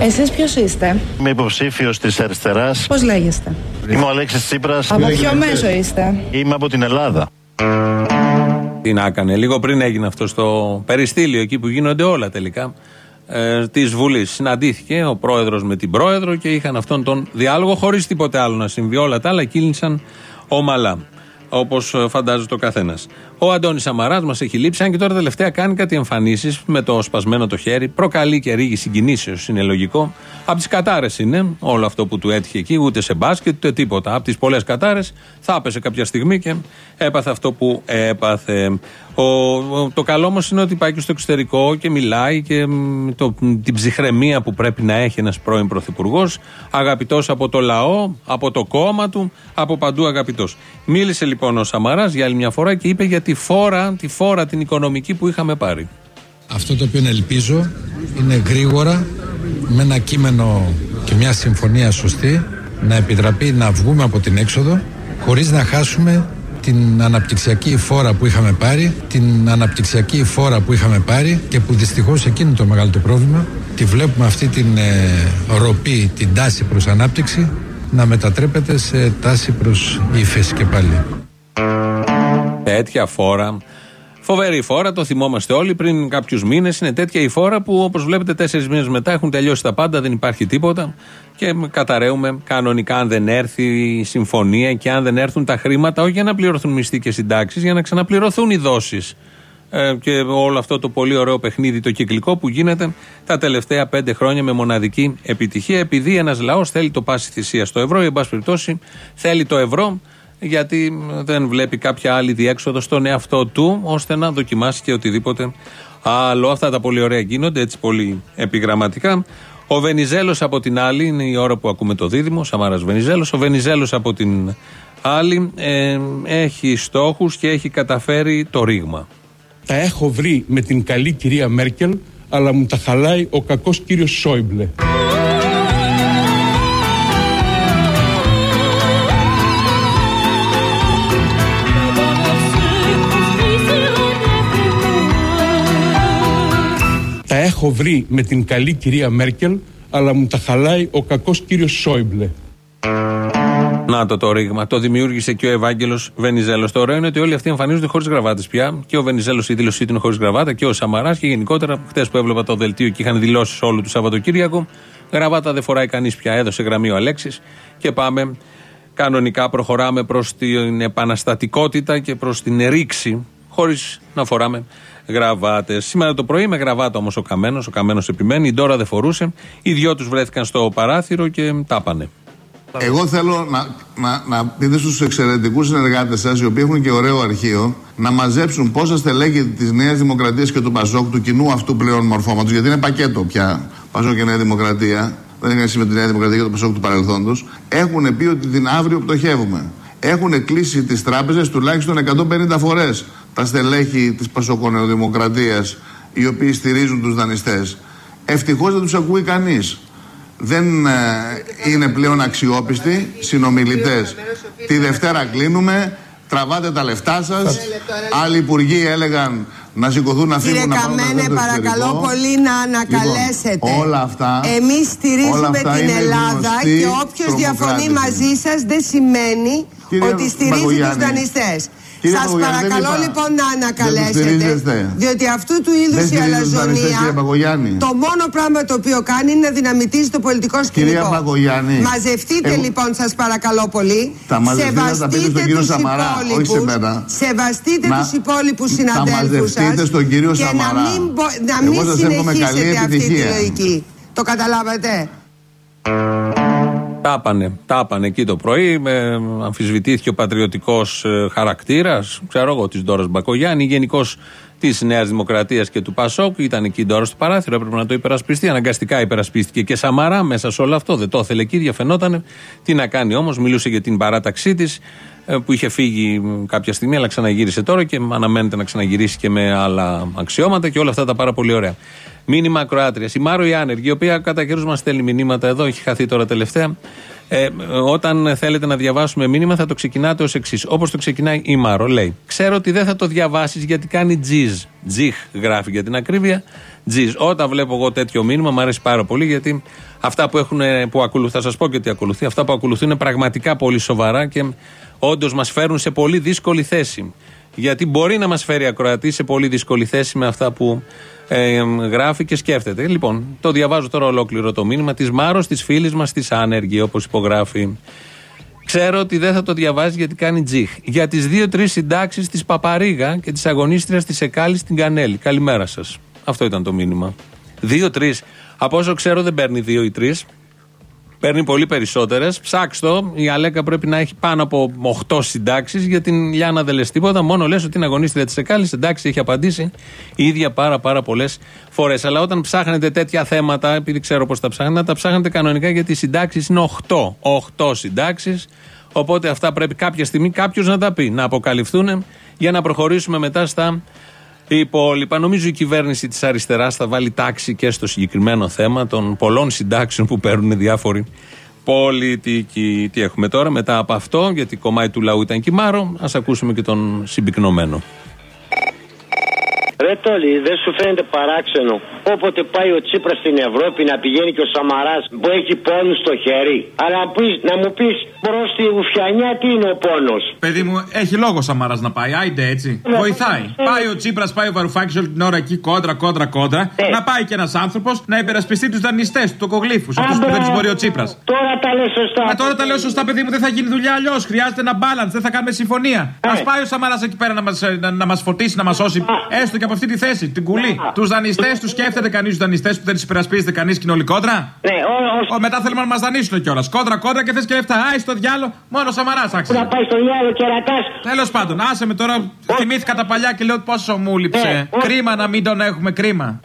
Εσείς ποιος είστε, Είμαι υποψήφιος της αριστεράς. πώς λέγεστε, Είμαι ο Αλέξης Τσίπρας. από ποιο μέσο είστε; Είμαι από την Ελλάδα. Τι να έκανε. Λίγο πριν έγινε αυτό στο περιστήλιο, εκεί που γίνονται όλα τελικά, ε, της Βουλής. Συναντήθηκε ο πρόεδρος με την πρόεδρο και είχαν αυτόν τον διάλογο χωρίς τίποτε άλλο να συμβεί. Όλα τα άλλα κύλησαν ομαλά. Όπως φαντάζεται ο καθένας. Ο Αντώνης Σαμαράς μας έχει λείψει, αν και τώρα τελευταία κάνει κάτι εμφανίσεις με το σπασμένο το χέρι. Προκαλεί και ρίγη συγκινήσεω, είναι λογικό. Από τις κατάρες είναι όλο αυτό που του έτυχε εκεί, ούτε σε μπάσκετ, ούτε τίποτα. Από τις πολλές κατάρες θα έπεσε κάποια στιγμή και έπαθε αυτό που έπαθε. Ο, ο- το καλό όμως είναι ότι πάει και στο εξωτερικό και μιλάει και μ, το, την ψυχραιμία που πρέπει να έχει ένας πρώην πρωθυπουργός. Αγαπητός από το λαό, από το κόμμα του, από παντού αγαπητός. Μίλησε λοιπόν ο Σαμαράς για άλλη μια φορά και είπε για τη φόρα, τη φόρα την οικονομική που είχαμε πάρει. Αυτό το οποίο ελπίζω είναι γρήγορα με ένα κείμενο και μια συμφωνία σωστή να επιτραπεί να βγούμε από την έξοδο χωρίς να χάσουμε την αναπτυξιακή φόρα που είχαμε πάρει, την αναπτυξιακή φόρα που είχαμε πάρει και που δυστυχώς εκείνο είναι το μεγάλο το πρόβλημα. Τη βλέπουμε αυτή την ε, ροπή, την τάση προς ανάπτυξη να μετατρέπεται σε τάση προς ύφεση και πάλι. Τέτοια φόρα. Φοβερή φόρα, το θυμόμαστε όλοι πριν κάποιους μήνες. Είναι τέτοια η φόρα που όπως βλέπετε τέσσερις μήνες μετά έχουν τελειώσει τα πάντα, δεν υπάρχει τίποτα. Και καταραίουμε κανονικά αν δεν έρθει η συμφωνία και αν δεν έρθουν τα χρήματα, όχι για να πληρωθούν μισθοί και συντάξεις, για να ξαναπληρωθούν οι δόσεις. Ε, και όλο αυτό το πολύ ωραίο παιχνίδι, το κυκλικό που γίνεται τα τελευταία πέντε χρόνια με μοναδική επιτυχία, επειδή ένας λαός θέλει το πάση θυσία στο ευρώ ή, εν πάση περιπτώσει, θέλει το ευρώ γιατί δεν βλέπει κάποια άλλη διέξοδο στον εαυτό του ώστε να δοκιμάσει και οτιδήποτε άλλο. Αυτά τα πολύ ωραία γίνονται έτσι πολύ επιγραμματικά. Ο Βενιζέλος από την άλλη, είναι η ώρα που ακούμε το δίδυμο, Σαμάρας Βενιζέλος. Ο Βενιζέλος από την άλλη ε, έχει στόχους και έχει καταφέρει το ρήγμα. Τα έχω βρει με την καλή κυρία Μέρκελ, αλλά μου τα χαλάει ο κακός κύριος Σόιμπλε. Έχω βρει με την καλή κυρία Μέρκελ, αλλά μου τα χαλάει ο κακός κύριος Σόιμπλε. Να το το ρήγμα. Το δημιούργησε και ο Ευάγγελος Βενιζέλος. Το ωραίο είναι ότι όλοι αυτοί εμφανίζονται χωρίς γραβάτες πια. Και ο Βενιζέλος η δήλωσή του είναι χωρίς γραβάτα και ο Σαμαράς και γενικότερα χτες που έβλεπα το δελτίο και είχαν δηλώσεις όλου του Σαββατοκύριακο. Γραβάτα δεν φοράει κανείς πια. Έδωσε γραμμή ο Αλέξης και πάμε. Κανονικά προχωράμε προς την επαναστατικότητα και προς την ρήξη χωρίς να φοράμε γραβάτες. Σήμερα το πρωί με γραβάτα όμως ο Καμένος. Ο Καμένος επιμένει. Η Ντόρα δεν φορούσε. Οι δυο τους βρέθηκαν στο παράθυρο και τάπανε. Εγώ θέλω να, να, να πείτε στους εξαιρετικούς συνεργάτες σας, οι οποίοι έχουν και ωραίο αρχείο, να μαζέψουν πόσα στελέχη της Νέας Δημοκρατίας και του Πασόκ, του κοινού αυτού πλέον μορφώματος, γιατί είναι πακέτο πια Πασόκ και Νέα Δημοκρατία, δεν έχει σχέση με τη Νέα Δημοκρατία και το Πασόκ του παρελθόντος, έχουν πει ότι την αύριο πτωχεύουμε. Έχουν κλείσει τις τράπεζες τουλάχιστον 150 φορές τα στελέχη της Πασοκονεοδημοκρατίας, οι οποίοι στηρίζουν τους δανειστές. Ευτυχώς δεν τους ακούει κανείς δεν ε, είναι πλέον αξιόπιστοι συνομιλητές. Τη Δευτέρα κλείνουμε, τραβάτε τα λεφτά σας. Άλλοι υπουργοί έλεγαν να σηκωθούν να φύγουν Κύριε να πάνε Καμένε, στο παρακαλώ εξωτερικό. πολύ να ανακαλέσετε. Λοιπόν, όλα αυτά- Εμείς όλα στηρίζουμε αυτά την είναι Ελλάδα γνωστοί και όποιος διαφωνεί τρομοκράτες. μαζί σας δεν σημαίνει Κύριε ότι στηρίζει τους Μπακογιάννη, δανειστές. κύριε Σας Μπακογιάννη, δεν παρακαλώ είπα- λοιπόν να δεν τους ανακαλέσετε. στηρίζεστε. Διότι αυτού του Δεν είδους η στηρίζει τους δανειστές, αλαζονία κύριε Μπακογιάννη. το μόνο πράγμα το οποίο κάνει είναι να δυναμητίζει το πολιτικό σκηνικό. Κυρία Μπακογιάννη, Μαζευτείτε εγώ- λοιπόν σας παρακαλώ πολύ. Τα μαζευτείτε να τα πείτε στον κύριο τους Σαμαρά, όχι σε υπόλοιπους, μένα. Σεβαστείτε Να- τους υπόλοιπους να συναδέλφους σας μαζευτείτε στον κύριο και Σαμαρά. να μην, μπο- να Εγώ μην σας εύχομαι καλή συνεχίσετε αυτή τη επιτυχία. λογική. Το καταλάβατε; Τα έπανε, τα έπανε εκεί το πρωί. Με, αμφισβητήθηκε ο πατριωτικός χαρακτήρας, ξέρω εγώ, της Ντόρας Μπακογιάννη, γενικώς της Νέας Δημοκρατίας και του Πασόκ. Ήταν εκεί η Ντόρα στο παράθυρο, έπρεπε να το υπερασπιστεί. Αναγκαστικά υπερασπίστηκε και Σαμαρά μέσα σε όλο αυτό. Δεν το ήθελε εκεί, διαφαινόταν. Τι να κάνει όμως, μιλούσε για την παράταξή της που είχε φύγει μ, κάποια στιγμή, αλλά ξαναγύρισε τώρα και αναμένεται να ξαναγυρίσει και με άλλα αξιώματα και όλα αυτά τα πάρα πολύ ωραία. Μήνυμα ακροάτριας. Η Μάρο η Άνεργη, η οποία κατά καιρούς μας στέλνει μηνύματα εδώ, έχει χαθεί τώρα τελευταία. Ε, όταν θέλετε να διαβάσουμε μήνυμα, θα το ξεκινάτε ως εξής. Όπως το ξεκινάει η Μάρο, λέει: Ξέρω ότι δεν θα το διαβάσεις γιατί κάνει τζιζ. Τζιχ γράφει για την ακρίβεια. Τζιζ. Όταν βλέπω εγώ τέτοιο μήνυμα, μου αρέσει πάρα πολύ γιατί αυτά που, έχουν, που ακολουθούν, θα σας πω και τι ακολουθεί, αυτά που ακολουθούν είναι πραγματικά πολύ σοβαρά και όντως μας φέρουν σε πολύ δύσκολη θέση. Γιατί μπορεί να μας φέρει ακροατή σε πολύ δύσκολη θέση με αυτά που ε, γράφει και σκέφτεται. Λοιπόν, το διαβάζω τώρα ολόκληρο το μήνυμα της Μάρος, της φίλης μας, της Άνεργη, όπως υπογράφει. Ξέρω ότι δεν θα το διαβάζει γιατί κάνει τζιχ. Για τις δύο-τρει συντάξεις της Παπαρίγα και της αγωνίστριας της Εκάλης στην Κανέλη. Καλημέρα σας. Αυτό ήταν το μήνυμα. Δύο-τρει. Από όσο ξέρω δεν παίρνει δύο ή τρεις. Παίρνει πολύ περισσότερες. Ψάξτο. Η Αλέκα πρέπει να έχει πάνω από 8 συντάξεις. Για την Λιάνα δεν λες τίποτα. Μόνο λες ότι είναι αγωνίστρια της Εκάλη. Εντάξει, έχει απαντήσει η ίδια πάρα, πάρα πολλές φορές. Αλλά όταν ψάχνετε τέτοια θέματα, επειδή ξέρω πώς τα ψάχνετε, τα ψάχνετε κανονικά γιατί οι συντάξεις είναι 8. 8 συντάξεις. Οπότε αυτά πρέπει κάποια στιγμή κάποιος να τα πει, να αποκαλυφθούν για να προχωρήσουμε μετά στα υπόλοιπα. Νομίζω η κυβέρνηση της αριστεράς θα βάλει τάξη και στο συγκεκριμένο θέμα των πολλών συντάξεων που παίρνουν διάφοροι πολιτικοί. Τι έχουμε τώρα μετά από αυτό, γιατί κομμάτι του λαού ήταν κοιμάρο, ας ακούσουμε και τον συμπυκνωμένο. Ρε Τόλι, δεν σου φαίνεται παράξενο όποτε πάει ο Τσίπρας στην Ευρώπη να πηγαίνει και ο Σαμαράς που έχει πόνους στο χέρι. Αλλά να, πεις, να μου πεις προ τη Ουφιανιά τι είναι ο πόνος; Παιδί μου, έχει λόγο Σαμαράς να πάει, άιντε έτσι. Ναι. Βοηθάει. Ναι. Πάει ο Τσίπρας, πάει ο Βαρουφάκης όλη την ώρα εκεί κόντρα, κόντρα, κόντρα. Ναι. Να πάει και ένας άνθρωπος να υπερασπιστεί τους δανειστές, του τοκογλύφου. Αυτούς που δεν τους μπορεί ο Τσίπρας. Τώρα τα λε σωστά. Μα τώρα τα λέω σωστά, παιδί μου, δεν θα γίνει δουλειά αλλιώς. Χρειάζεται ένα balance, δεν θα κάνουμε συμφωνία. Α πάει ο Σαμαράς εκεί πέρα να μας να, να μας φωτίσει, να μας σώσει, έστω και από αυτή τη θέση, την κουλή. Τους δανειστές, τους σκέφτεται κανείς τους δανειστές που δεν του υπερασπίζεται κανείς κοινωνικότερα; Ναι, ο, ο, μετά θέλουμε να μας δανείσουν κιόλας. Κόντρα, κόντρα και θες και λεφτά. Άι στο διάλο, μόνο ο Σαμαρά άξιζε. Να πάει στο διάλο κερατά. Τέλος πάντων, άσε με τώρα. Θυμήθηκα τα παλιά και λέω πόσο μου λείψε. Ναι. Κρίμα να μην τον έχουμε, κρίμα.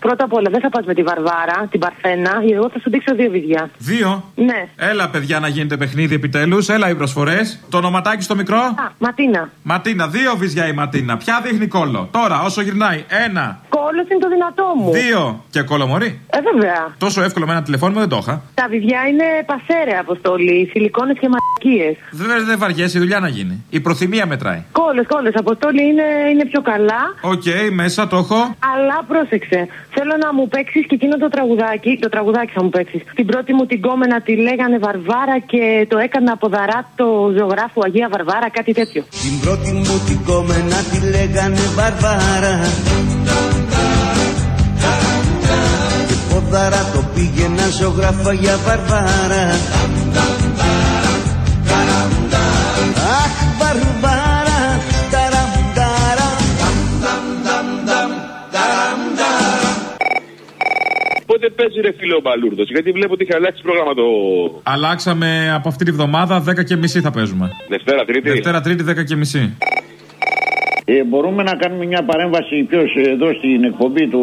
Πρώτα απ' όλα δεν θα πας με τη Βαρβάρα, την Παρθένα, γιατί εγώ θα σου δείξω δύο βυζιά. Δύο; Ναι. Έλα, παιδιά, να γίνεται παιχνίδι επιτέλους. Έλα οι προσφορές. Το ονοματάκι στο μικρό. Α, Ματίνα. Ματίνα, δύο βυζιά η Ματίνα. Ποια δείχνει κόλλο; Τώρα, όσο γυρνάει. Ένα. Κόλλος Όλο είναι το δυνατό μου. Δύο και κολομορή. Ε, βέβαια. Τόσο εύκολο με ένα τηλεφώνημα δεν το είχα. Τα βιβλιά είναι πασέρε αποστολή, σιλικόνες και μαρκίε. Δεν δεν βαριέσαι η δουλειά να γίνει. Η προθυμία μετράει. Κόλλες, κόλλες. Αποστόλη είναι, είναι πιο καλά. Οκ, μέσα το έχω. Αλλά πρόσεξε. Θέλω να μου παίξεις και εκείνο το τραγουδάκι. Το τραγουδάκι θα μου παίξεις. Την πρώτη μου την γκόμενα τη λέγανε Βαρβάρα και το έκανα ποδαράτο Ζωγράφου Αγία Βαρβάρα, κάτι τέτοιο. Την πρώτη μου την γκόμενα τη λέγανε Βαρβάρα Και ποδαράτο πήγαινα Ζωγράφου Αγία Βαρβάρα Αχ Βαρβάρα ταραμ, Πότε παίζει ρε φίλε ο Μπαλούρδο, γιατί βλέπω ότι έχει αλλάξει πρόγραμμα το. Αλλάξαμε από αυτή τη βδομάδα 10 και μισή θα παίζουμε. Δευτέρα, Τρίτη. Δευτέρα, Τρίτη, 10 και μισή. Ε, μπορούμε να κάνουμε μια παρέμβαση ποιος εδώ στην εκπομπή του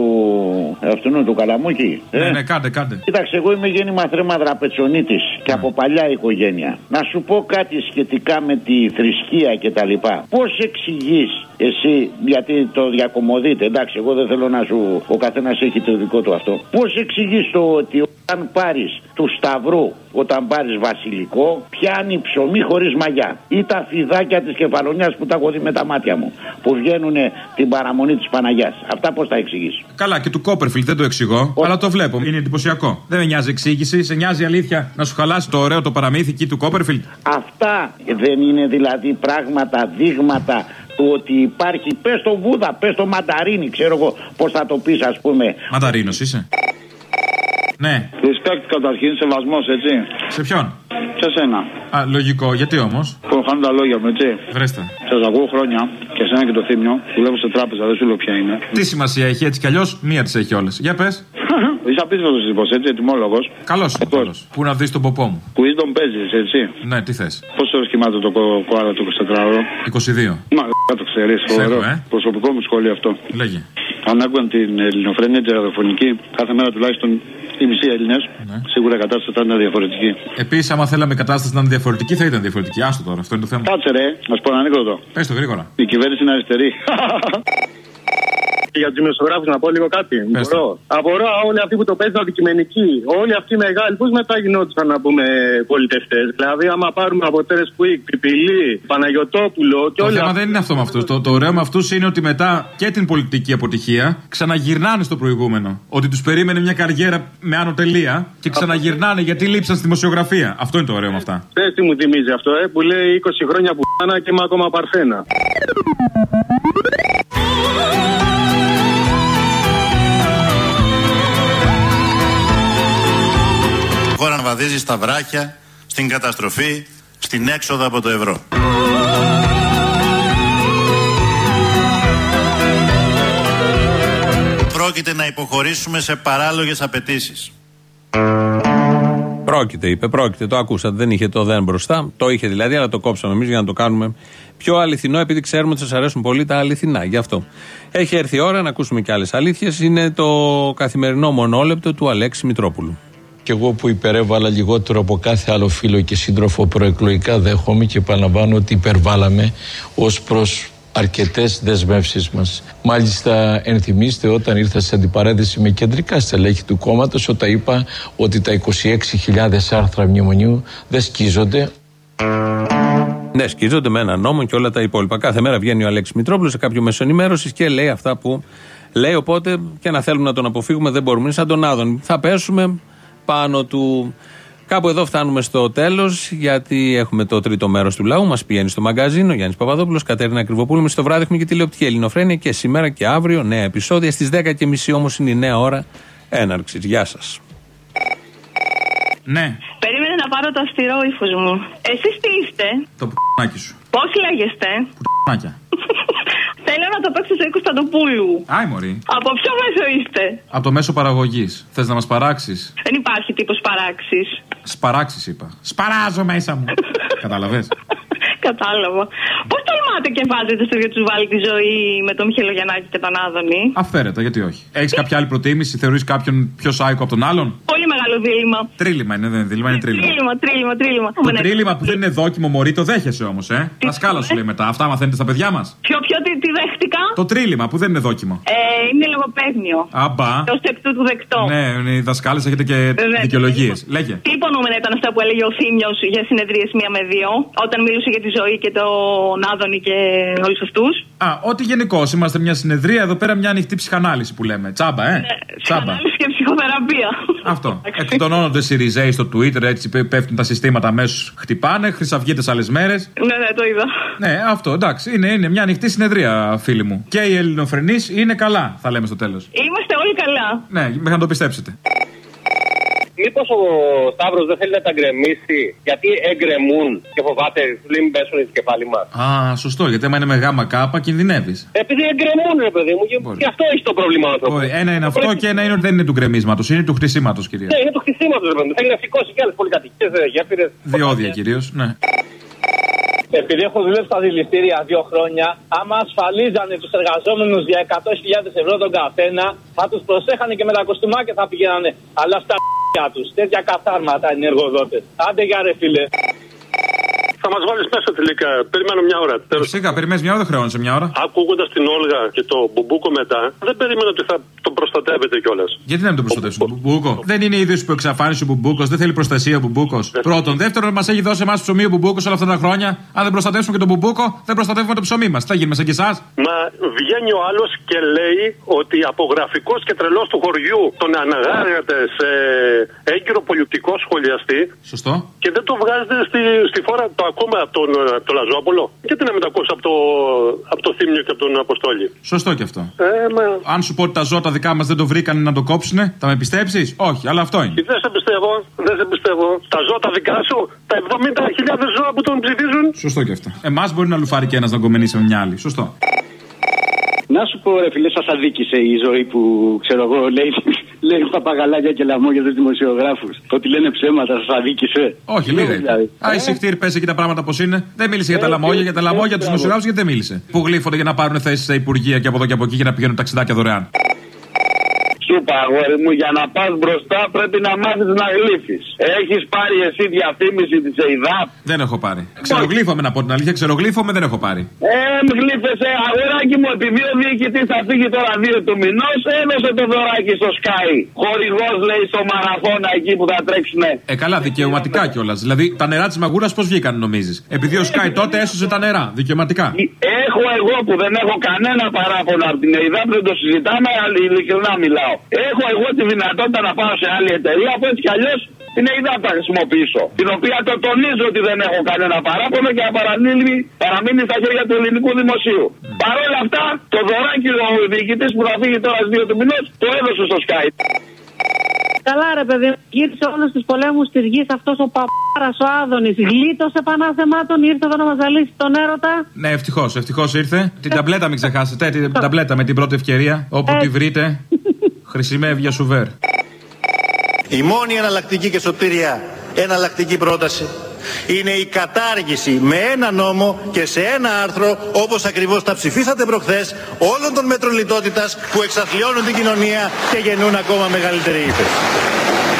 αυτού του Καλαμούκη. ε; Ναι, ναι, κάντε, κάντε. Κοίταξε, εγώ είμαι γέννημα θρέμα δραπετσονίτης και από παλιά οικογένεια. Να σου πω κάτι σχετικά με τη θρησκεία κτλ. Πώς εξηγείς εσύ, γιατί το διακομωδείτε, εντάξει, εγώ δεν θέλω να σου. Ο καθένας έχει το δικό του αυτό. Πώς εξηγείς το ότι όταν πάρεις του Σταυρού, όταν πάρεις βασιλικό, πιάνει ψωμί χωρίς μαγιά. Ή τα φιδάκια της κεφαλονιάς που τα έχω δει με τα μάτια μου. Που βγαίνουν την παραμονή της Παναγιάς. Αυτά πώς τα εξηγεί. Καλά, και του Κόπερφιλ δεν το εξηγώ, αλλά το βλέπω. Είναι εντυπωσιακό. Δεν με νοιάζει εξήγηση, σε νοιάζει αλήθεια να σου χαλάσει το ωραίο το παραμύθι εκεί του Κόπερφιλ. Αυτά δεν είναι δηλαδή πράγματα, δείγματα του ότι υπάρχει. Πες το Βούδα, πες το Μανταρίνι, ξέρω εγώ πώς θα το πεις, ας πούμε. Μανταρίνος είσαι. Ναι. Respect καταρχήν, σεβασμός, έτσι. Σε ποιον; Σε σένα. Α, λογικό, γιατί όμως; Που χάνουν τα λόγια μου, έτσι. Βρέστε. Σας ακούω χρόνια και εσένα και το θύμιο. Δουλεύω σε τράπεζα, δεν σου λέω ποια είναι. Τι σημασία έχει έτσι κι αλλιώς, μία τις έχει όλες. Για πες. Είσαι απίστευτος τύπος, έτσι, ετοιμόλογος. Καλός, καλός. Πού να δεις τον ποπό μου; Wisdom παίζεις, έτσι. Ναι, τι θες; Πόσο ώρε κοιμάται το κο- κοάλα του 24ωρο. 22. Μα δεν το ξέρεις, φοβερό. Σέχω, ε. Προσωπικό μου σχόλιο αυτό. Λέγε. Αν άκουγαν την ελληνοφρένεια τη ραδιοφωνική, κάθε μέρα τουλάχιστον οι μισοί Έλληνες, Ναι. σίγουρα η κατάσταση θα ήταν διαφορετική. Επίσης, άμα θέλαμε η κατάσταση να είναι διαφορετική, θα ήταν διαφορετική. Άστο τώρα, αυτό είναι το θέμα. Κάτσε ρε, να σου πω ένα ανέκδοτο. Πες το γρήγορα. Η κυβέρνηση είναι αριστερή. Και για τους δημοσιογράφους να πω λίγο κάτι. Μπορώ. Απορώ όλοι αυτοί που το παίζουν αντικειμενικοί. Όλοι αυτοί οι μεγάλοι, πώς μετά γινόντουσαν να πούμε πολιτευτές; Δηλαδή, άμα πάρουμε από Τέρε Κουίκ, Πιπηλή, Παναγιοτόπουλο και Το όλα θέμα δεν είναι αυτό με αυτού. Το, το ωραίο με αυτούς είναι ότι μετά και την πολιτική αποτυχία ξαναγυρνάνε στο προηγούμενο. Ότι τους περίμενε μια καριέρα με άνω τελεία και ξαναγυρνάνε γιατί λείψαν στη δημοσιογραφία. Αυτό είναι το ωραίο με αυτά. Πες τι μου θυμίζει αυτό, ε, που λέει 20 χρόνια που πάνε και είμαι ακόμα παρθένα. Βαδίζει στα βράχια, στην καταστροφή, στην έξοδο από το ευρώ. Πρόκειται να υποχωρήσουμε σε παράλογες απαιτήσεις. Πρόκειται, είπε, πρόκειται. Το ακούσατε. Δεν είχε το δεν μπροστά. Το είχε δηλαδή, αλλά το κόψαμε εμείς για να το κάνουμε πιο αληθινό, επειδή ξέρουμε ότι σας αρέσουν πολύ τα αληθινά. Γι' αυτό. Έχει έρθει η ώρα να ακούσουμε και άλλες αλήθειες. Είναι το καθημερινό μονόλεπτο του Αλέξη Μητρόπουλου. Και εγώ που υπερέβαλα λιγότερο από κάθε άλλο φίλο και σύντροφο προεκλογικά δέχομαι και επαναλαμβάνω ότι υπερβάλαμε ως προς αρκετές δεσμεύσεις μας. Μάλιστα ενθυμίστε όταν ήρθα σε αντιπαρένθεση με κεντρικά στελέχη του κόμματος όταν είπα ότι τα 26.000 άρθρα μνημονίου δεν σκίζονται Ναι, σκίζονται με ένα νόμο και όλα τα υπόλοιπα. Κάθε μέρα βγαίνει ο Αλέξης Μητρόπουλος σε κάποιο μέσο ενημέρωσης και λέει αυτά που λέει. Οπότε και να θέλουμε να τον αποφύγουμε δεν μπορούμε. Είναι σαν τον Άδων. Θα πέσουμε πάνω του. Κάπου εδώ φτάνουμε στο τέλος, γιατί έχουμε το τρίτο μέρος του λαού. Μας πηγαίνει στο μαγκαζίνο Γιάννης Παπαδόπουλος, Κατέρινα Ακριβοπούλου. Με στο βράδυ έχουμε και τηλεοπτική ελληνοφρένεια και σήμερα και αύριο νέα επεισόδια. Στις 10.30 όμως είναι η νέα ώρα έναρξης. Γεια σας. Ναι, Περίμενε να πάρω το αυστηρό ύφος μου. Εσείς τι είστε, το π***νάκι σου. πώς λέγεστε; Π***νάκια. Θέλω να το παίξω σε Κωνσταντοπούλου. Άι, Μωρή. Από ποιο μέσο είστε, Από το μέσο παραγωγής. Θες να μας παράξεις; Δεν υπάρχει τύπος παράξης. Σπαράξεις, είπα. Σπαράζω μέσα μου. Κατάλαβε. Κατάλαβα. Πώς τολμάτε και βάζετε στο ίδιο τους βάλει τη ζωή με τον Μιχελογιαννάκη και τον Άδωνη; Αυθαίρετα, γιατί όχι. Έχεις κάποια άλλη προτίμηση, θεωρείς κάποιον πιο σάικο από τον άλλον; Πολύ μεγάλο άλλο δίλημα. Τρίλημα είναι, δεν είναι δίλημα, είναι τρίλημα. Τρίλημα, τρίλημα, τρίλημα. Το τρίλημα που δεν είναι δόκιμο, Μωρή, το δέχεσαι όμως, ε. Τα σκάλα σου λέει μετά. Αυτά μαθαίνετε στα παιδιά μας. Ποιο, ποιο, τι, τι δέχτηκα; Το τρίλημα που δεν είναι δόκιμο. Ε, είναι λογοπαίγνιο. Αμπά. Ω εκ τούτου δεκτό. Ναι, ναι, οι δασκάλες έχετε και Βέβαια. δικαιολογίες. Λέγε. Τι υπονοούμενα ήταν αυτά που έλεγε ο Θήμιος για συνεδρίες μία με δύο, όταν μιλούσε για τη ζωή και τον Άδωνη και όλους αυτούς. Α, ότι γενικώ είμαστε μια συνεδρία, εδώ πέρα μια ανοιχτή ψυχανάλυση που λέμε. Τσάμπα, ε. Τσάμπα. Ανάλυση και ψυχοθεραπεία. Αυτό. Εκτονώνονται οι Ριζέοι στο Twitter, έτσι πέ- πέφτουν τα συστήματα αμέσως χτυπάνε, χρυσαυγίτες άλλες μέρες. Ναι, ναι, το είδα. Ναι, αυτό εντάξει. Είναι, είναι μια ανοιχτή συνεδρία, φίλοι μου. Και οι Ελληνοφρενείς είναι καλά, θα λέμε στο τέλος. Είμαστε όλοι καλά. Ναι, μέχρι να το πιστέψετε. Μήπως ο Σταύρος δεν θέλει να τα γκρεμίσει, γιατί εγκρεμούν και φοβάται, του λέει μην πέσουν στο κεφάλι μας. Α, σωστό, γιατί άμα είναι με γάμα κάπα κινδυνεύεις. Επειδή εγκρεμούν, ρε παιδί μου, και, και αυτό έχει το πρόβλημα ο άνθρωπος. Ένα είναι αυτό και ένα είναι ότι δεν είναι του γκρεμίσματος, είναι του χρυσήματο κυρίω. Ναι, είναι του χτισήματο, ρε παιδί μου. Θέλει να σηκώσει και άλλες πολυκατοικίε, γέφυρες. Διόδια κυρίως, ναι. Επειδή έχω δουλέψει στα δηληστήρια δύο χρόνια, άμα ασφαλίζανε τους εργαζόμενους για 100.000 ευρώ τον καθένα, θα τους προσέχανε και με τα κοστούμάκια θα πηγαίνανε. Αλλά στα τους. Τέτοια καθάρματα είναι οι εργοδότες. Άντε για ρε φίλε. Θα μας βάλεις μέσα τελικά. Περιμένω μια ώρα. Φυσικά, περιμένεις μια ώρα, δεν χρεώνεσαι μια ώρα. Ακούγοντας την Όλγα και το μπουμπούκο μετά, δεν περίμενα ότι θα τον προστατεύετε κιόλας. Γιατί να μην τον προστατεύσουν τον Μπουμπούκο. Δεν είναι είδος προς εξαφάνιση ο Μπουμπούκος, δεν θέλει προστασία ο Μπουμπούκος. Πρώτον. Δεύτερον, μας έχει δώσει εμάς ψωμί ο Μπουμπούκος όλα αυτά τα χρόνια. Αν δεν προστατεύσουμε και τον Μπουμπούκο, δεν προστατεύουμε το ψωμί μας. Τι θα γίνουμε σαν και εσάς. Μα βγαίνει ο άλλος και λέει ότι από γραφικό και τρελό του χωριού τον αναγάγατε σε έγκυρο πολιτικό σχολιαστή Σωστό. και δεν το βγάζετε στη, στη φόρα. Το ακούμε από τον, από τον Λαζόπουλο. Γιατί να μην το ακούσει από το, από το Θήμιο και από τον Αποστόλη; Σωστό και αυτό. Ε, μα... Αν σου πω ότι τα ζώα τα δικά μας δεν το βρήκαν να το κόψουνε, θα με πιστέψεις; Όχι, αλλά αυτό είναι. Δεν σε πιστεύω, δεν σε πιστεύω. Τα ζώα τα δικά σου, τα 70.000 ζώα που τον ψηφίζουν. Σωστό και αυτό. Εμάς μπορεί να λουφάρει και ένας να κομμενήσει με μια άλλη. Σωστό. Να σου πω, ρε φίλε, σας αδίκησε η ζωή που ξέρω εγώ, λέει, λέει παπαγαλάκια και λαμόγια τους δημοσιογράφους. Ότι λένε ψέματα, σας αδίκησε. Όχι, Ναι, λίγα. δηλαδή. Α, η Σιχτήρ πες εκεί τα πράγματα πώς είναι. Δεν μίλησε για τα Ε, λαμόγια, για τα ε, λαμόγια ε, τους μπράβο. δημοσιογράφους γιατί δεν μίλησε. Που γλύφονται για να πάρουν θέσεις σε υπουργεία και από εδώ και από εκεί για να πηγαίνουν ταξιδάκια δωρεάν. Σου είπα, αγόρι μου, για να πας μπροστά πρέπει να μάθεις να γλύφεις. Έχεις πάρει εσύ διαφήμιση της ΕΙΔΑΠ; Δεν έχω πάρει. Ξερογλύφομαι να πω την αλήθεια, ξερογλύφομαι δεν έχω πάρει. Ε, γλύφεσαι, αγοράκι μου, επειδή ο διοικητής θα φύγει τώρα δύο του μηνός, έδωσε το δωράκι στο Sky. Χορηγός, λέει, στο μαραθώνα εκεί που θα τρέξουνε. Ε, καλά, δικαιωματικά κιόλας. Δηλαδή, τα νερά της μαγούρας πώς βγήκαν, νομίζεις; Επειδή ο Σκάι τότε έσωσε τα νερά. Δικαιωματικά. Έχω εγώ που δεν έχω κανένα παράπονο από την ΕΙΔΑΠ, δεν το συζητάμε, αλλά ειλικρινά μιλάω. Έχω εγώ τη δυνατότητα να πάω σε άλλη εταιρεία, που έτσι κι αλλιώς την ΕΙΔΑΠ θα χρησιμοποιήσω. Την οποία το τονίζω ότι δεν έχω κανένα παράπονο και να παραμείνει, παραμείνει στα χέρια του ελληνικού δημοσίου. Παρ' όλα αυτά, το δωράκι ο διοικητής που θα φύγει τώρα στις 2 του μηνός, το έδωσε στο Sky. Καλά, ρε παιδί, μου. γύρισε όλου τους πολέμους της γης αυτός ο παπάρας ο Άδωνης. Γλίτωσε πανάθεμάτων, ήρθε εδώ να μας ζαλίσει τον έρωτα. Ναι, ευτυχώς, ευτυχώς ήρθε. Την ταμπλέτα μην ξεχάσετε. Την ταμπλέτα με την πρώτη ευκαιρία. Όπου Ε. τη βρείτε. Χρησιμεύει για σουβέρ. Η μόνη εναλλακτική και σωτήρια εναλλακτική πρόταση είναι η κατάργηση με ένα νόμο και σε ένα άρθρο όπως ακριβώς τα ψηφίσατε προχθές όλων των μέτρων λιτότητας που εξαθλιώνουν την κοινωνία και γεννούν ακόμα μεγαλύτερη ύφεση.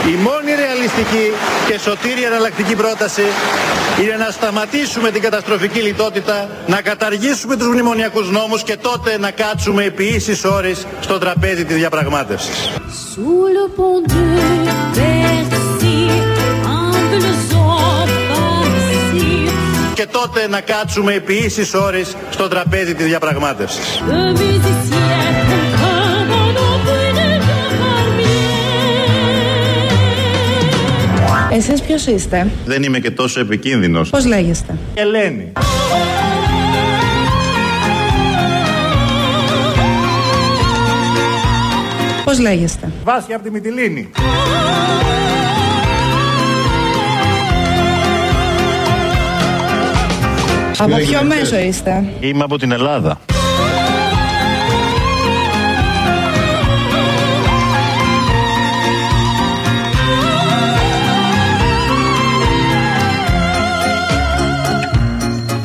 Η μόνη ρεαλιστική και σωτήρια εναλλακτική πρόταση είναι να σταματήσουμε την καταστροφική λιτότητα, να καταργήσουμε τους μνημονιακούς νόμους και τότε να κάτσουμε επί ίσης ώρες στο τραπέζι της διαπραγμάτευσης. Sous le pont de Bercy, Angleson, Paris, και τότε να κάτσουμε επί ίσης ώρες στο τραπέζι της διαπραγμάτευσης. de musiciens comme un embrune de palmier. Εσείς ποιος είστε, Δεν είμαι και τόσο επικίνδυνος. πώς λέγεστε; Ελένη. Πώς λέγεστε; Βάσια από τη Μυτιλίνη. Από ποιο μέσο είστε; Είμαι από την Ελλάδα.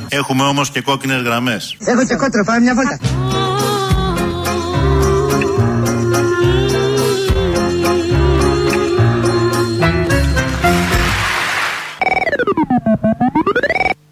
Έχουμε όμως και κόκκινες γραμμές. Έχω και κότρο, πάμε μια βόλτα.